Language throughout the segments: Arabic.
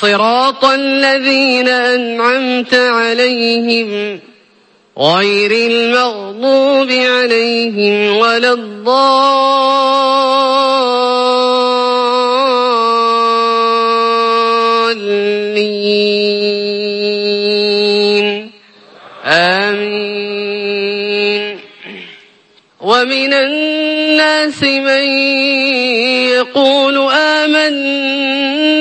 صراط الذين أنعمت عليهم غير المغضوب عليهم ولا الضالين. آمين. ومن الناس من يقول آمنا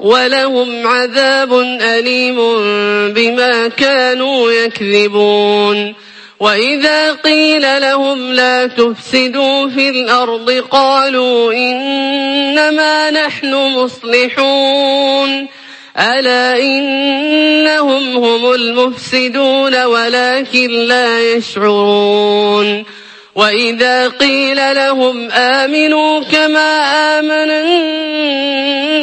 ولهم عذاب أليم بما كانوا يكذبون. وإذا قيل لهم لا تفسدوا في الأرض قالوا إنما نحن مصلحون. ألا إنهم هم المفسدون ولكن لا يشعرون. وإذا قيل لهم آمنوا كما آمن